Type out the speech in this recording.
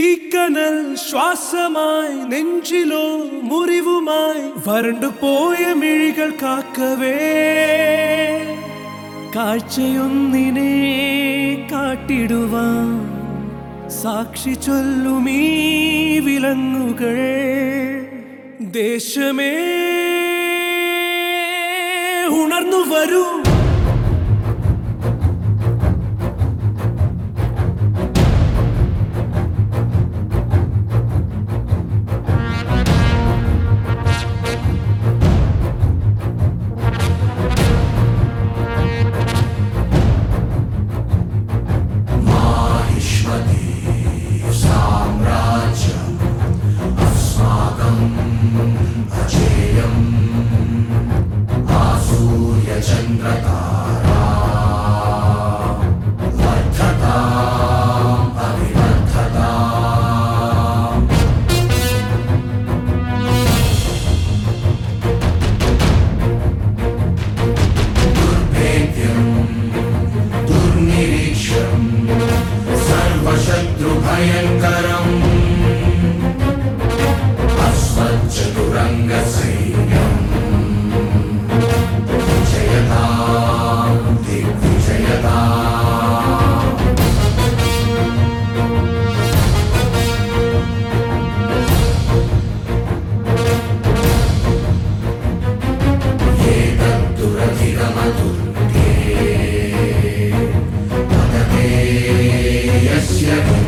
തീക്കനൽ ശ്വാസമായി നെഞ്ചിലോ മുറിവുമായി വരണ്ടു പോയ മിഴികൾ കാക്കവേ. കാഴ്ചയൊന്നിനെ കാട്ടിടുവാൻ സാക്ഷി ചൊല്ലുമീ വിലങ്ങുകൾ. ദേശമേ ഉണർന്നു വരൂ. चन्द्रता Yeah.